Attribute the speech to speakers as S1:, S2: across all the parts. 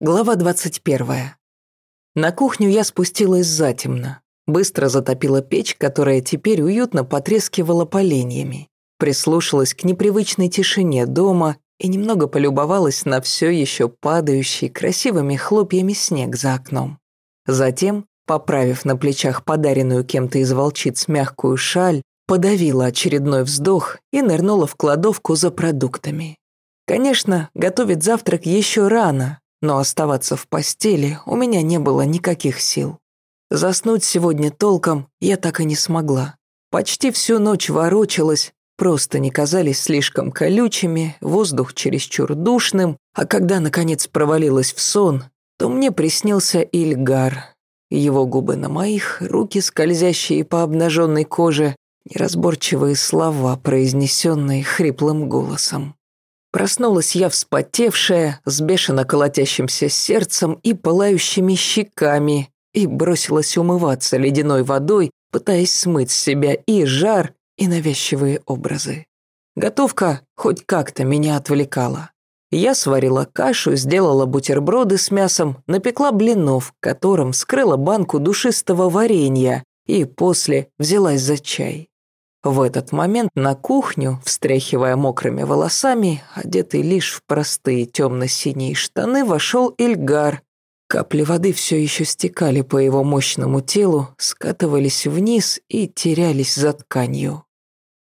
S1: Глава 21. На кухню я спустилась затемно. Быстро затопила печь, которая теперь уютно потрескивала поленьями. Прислушалась к непривычной тишине дома и немного полюбовалась на все еще падающий красивыми хлопьями снег за окном. Затем, поправив на плечах подаренную кем-то из волчиц мягкую шаль, подавила очередной вздох и нырнула в кладовку за продуктами. Конечно, готовить завтрак еще рано, но оставаться в постели у меня не было никаких сил. Заснуть сегодня толком я так и не смогла. Почти всю ночь ворочалась, просто не казались слишком колючими, воздух чересчур душным, а когда, наконец, провалилась в сон, то мне приснился Ильгар. Его губы на моих, руки, скользящие по обнаженной коже, неразборчивые слова, произнесенные хриплым голосом. Проснулась я вспотевшая, с бешено колотящимся сердцем и пылающими щеками, и бросилась умываться ледяной водой, пытаясь смыть с себя и жар, и навязчивые образы. Готовка хоть как-то меня отвлекала. Я сварила кашу, сделала бутерброды с мясом, напекла блинов, которым скрыла банку душистого варенья, и после взялась за чай. В этот момент на кухню, встряхивая мокрыми волосами, одетый лишь в простые темно-синие штаны, вошел Ильгар. Капли воды все еще стекали по его мощному телу, скатывались вниз и терялись за тканью.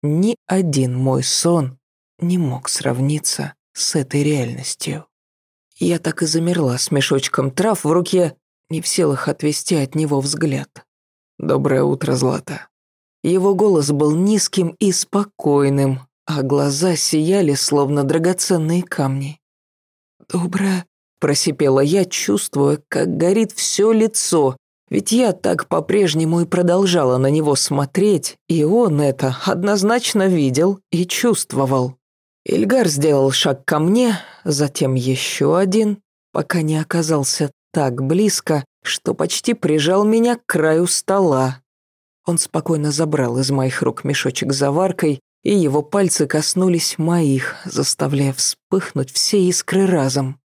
S1: Ни один мой сон не мог сравниться с этой реальностью. Я так и замерла с мешочком трав в руке, не в силах отвести от него взгляд. «Доброе утро, Злата», его голос был низким и спокойным, а глаза сияли, словно драгоценные камни. «Доброе», – просипела я, чувствуя, как горит все лицо, ведь я так по-прежнему и продолжала на него смотреть, и он это однозначно видел и чувствовал. Ильгар сделал шаг ко мне, затем еще один, пока не оказался так близко, что почти прижал меня к краю стола. Он спокойно забрал из моих рук мешочек с заваркой, и его пальцы коснулись моих, заставляя вспыхнуть все искры разом.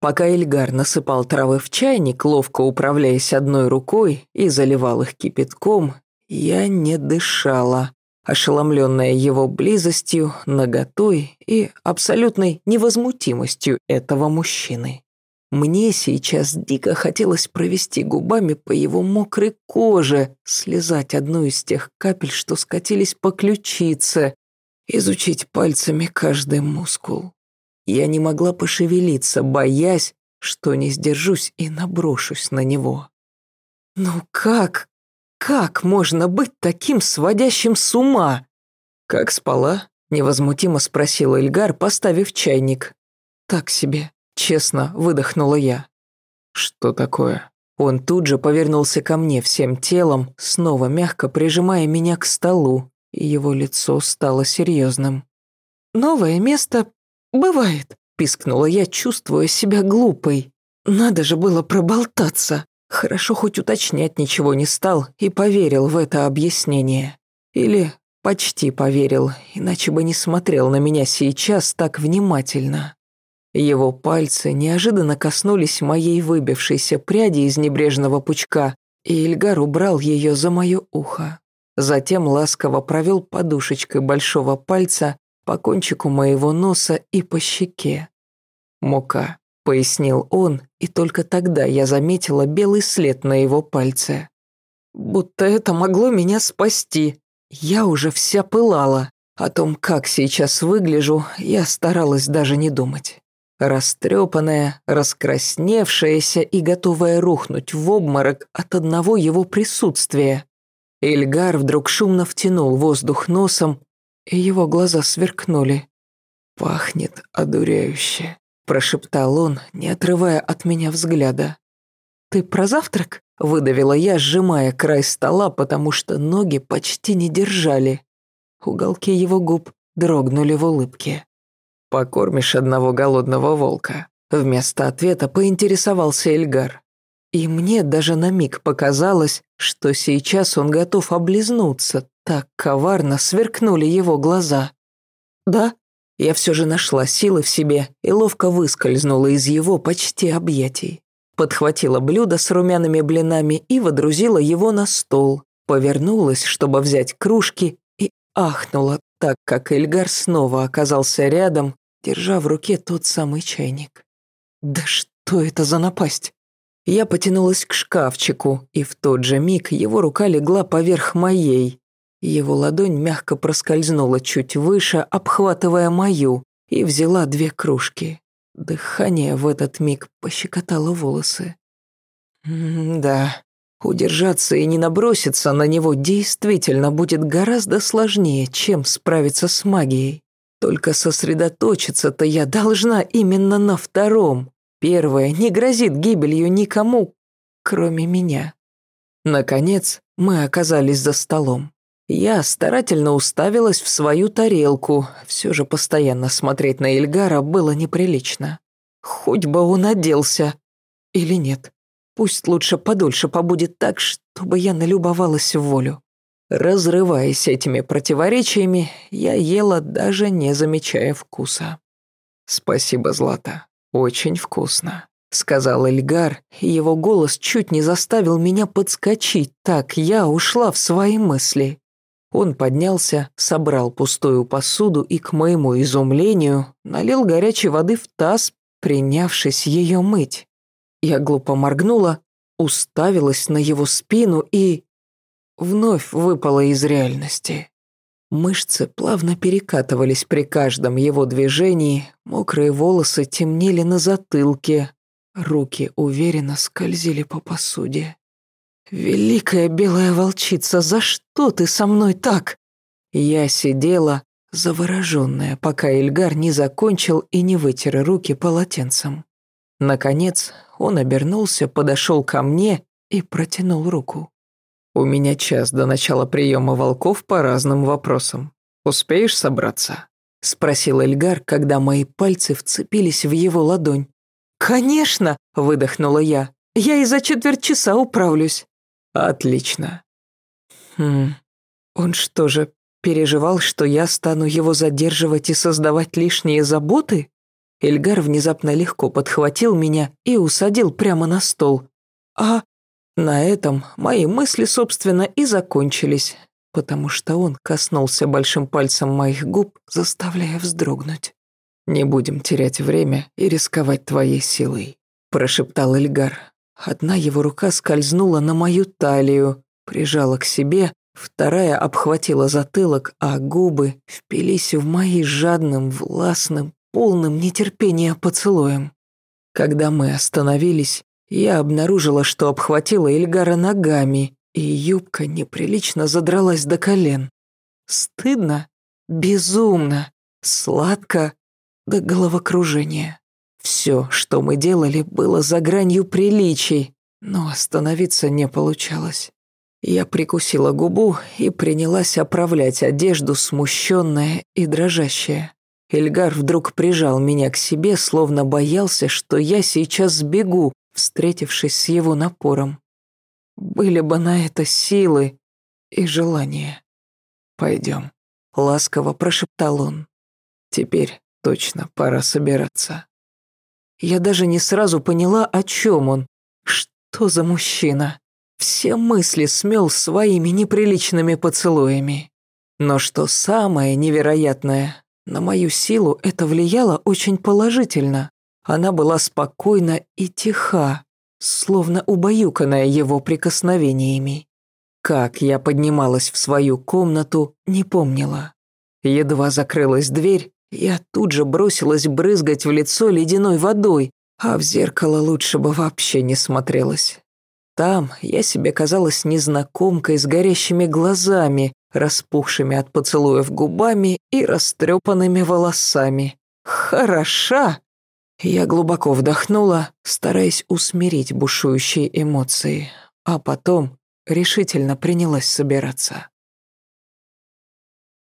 S1: Пока Эльгар насыпал травы в чайник, ловко управляясь одной рукой и заливал их кипятком, я не дышала, ошеломленная его близостью, наготой и абсолютной невозмутимостью этого мужчины. Мне сейчас дико хотелось провести губами по его мокрой коже, слезать одну из тех капель, что скатились по ключице, изучить пальцами каждый мускул. Я не могла пошевелиться, боясь, что не сдержусь и наброшусь на него. Ну как? Как можно быть таким сводящим с ума? Как спала? Невозмутимо спросил Эльгар, поставив чайник. Так себе. Честно, выдохнула я. Что такое? Он тут же повернулся ко мне всем телом, снова мягко прижимая меня к столу, и его лицо стало серьезным. «Новое место бывает», – пискнула я, чувствуя себя глупой. «Надо же было проболтаться. Хорошо хоть уточнять ничего не стал и поверил в это объяснение. Или почти поверил, иначе бы не смотрел на меня сейчас так внимательно. Его пальцы неожиданно коснулись моей выбившейся пряди из небрежного пучка, и Ильгар убрал ее за мое ухо. Затем ласково провел подушечкой большого пальца по кончику моего носа и по щеке. «Мука», — пояснил он, и только тогда я заметила белый след на его пальце. Будто это могло меня спасти. Я уже вся пылала. О том, как сейчас выгляжу, я старалась даже не думать растрепанная, раскрасневшаяся и готовая рухнуть в обморок от одного его присутствия. Ильгар вдруг шумно втянул воздух носом, и его глаза сверкнули. «Пахнет одуряюще», – прошептал он, не отрывая от меня взгляда. «Ты про завтрак?» – выдавила я, сжимая край стола, потому что ноги почти не держали. Уголки его губ дрогнули в улыбке. «Покормишь одного голодного волка?» Вместо ответа поинтересовался Эльгар. И мне даже на миг показалось, что сейчас он готов облизнуться, так коварно сверкнули его глаза. «Да?» Я все же нашла силы в себе и ловко выскользнула из его почти объятий. Подхватила блюдо с румяными блинами и водрузила его на стол. Повернулась, чтобы взять кружки, и ахнула, так как Эльгар снова оказался рядом, держа в руке тот самый чайник. «Да что это за напасть?» Я потянулась к шкафчику, и в тот же миг его рука легла поверх моей. Его ладонь мягко проскользнула чуть выше, обхватывая мою, и взяла две кружки. Дыхание в этот миг пощекотало волосы. да, удержаться и не наброситься на него действительно будет гораздо сложнее, чем справиться с магией. Только сосредоточиться-то я должна именно на втором. Первое не грозит гибелью никому, кроме меня. Наконец, мы оказались за столом. Я старательно уставилась в свою тарелку. Все же постоянно смотреть на Ильгара было неприлично. Хоть бы он оделся. Или нет. Пусть лучше подольше побудет так, чтобы я налюбовалась в волю. Разрываясь этими противоречиями, я ела, даже не замечая вкуса. «Спасибо, Злата. Очень вкусно», — сказал Эльгар, и его голос чуть не заставил меня подскочить, так я ушла в свои мысли. Он поднялся, собрал пустую посуду и, к моему изумлению, налил горячей воды в таз, принявшись ее мыть. Я глупо моргнула, уставилась на его спину и... вновь выпала из реальности. Мышцы плавно перекатывались при каждом его движении, мокрые волосы темнели на затылке, руки уверенно скользили по посуде. «Великая белая волчица, за что ты со мной так?» Я сидела, завороженная, пока Эльгар не закончил и не вытер руки полотенцем. Наконец он обернулся, подошел ко мне и протянул руку. «У меня час до начала приема волков по разным вопросам. Успеешь собраться?» — спросил Эльгар, когда мои пальцы вцепились в его ладонь. «Конечно!» — выдохнула я. «Я и за четверть часа управлюсь». Отлично. Хм, он что же, переживал, что я стану его задерживать и создавать лишние заботы? Эльгар внезапно легко подхватил меня и усадил прямо на стол. А на этом мои мысли, собственно, и закончились, потому что он коснулся большим пальцем моих губ, заставляя вздрогнуть. «Не будем терять время и рисковать твоей силой», – прошептал Эльгар. Одна его рука скользнула на мою талию, прижала к себе, вторая обхватила затылок, а губы впились в мои жадным, властным, полным нетерпения поцелуем. Когда мы остановились, я обнаружила, что обхватила Эльгара ногами, и юбка неприлично задралась до колен. Стыдно, безумно, сладко до головокружения. Все, что мы делали, было за гранью приличий, но остановиться не получалось. Я прикусила губу и принялась оправлять одежду, смущенная и дрожащая. Эльгар вдруг прижал меня к себе, словно боялся, что я сейчас сбегу, встретившись с его напором. Были бы на это силы и желание. «Пойдем», — ласково прошептал он. «Теперь точно пора собираться». Я даже не сразу поняла, о чем он. Что за мужчина? Все мысли смел своими неприличными поцелуями. Но что самое невероятное, на мою силу это влияло очень положительно. Она была спокойна и тиха, словно убаюканная его прикосновениями. Как я поднималась в свою комнату, не помнила. Едва закрылась дверь, я тут же бросилась брызгать в лицо ледяной водой, а в зеркало лучше бы вообще не смотрелась. Там я себе казалась незнакомкой с горящими глазами, распухшими от поцелуев губами и растрепанными волосами. Хороша! Я глубоко вдохнула, стараясь усмирить бушующие эмоции, а потом решительно принялась собираться.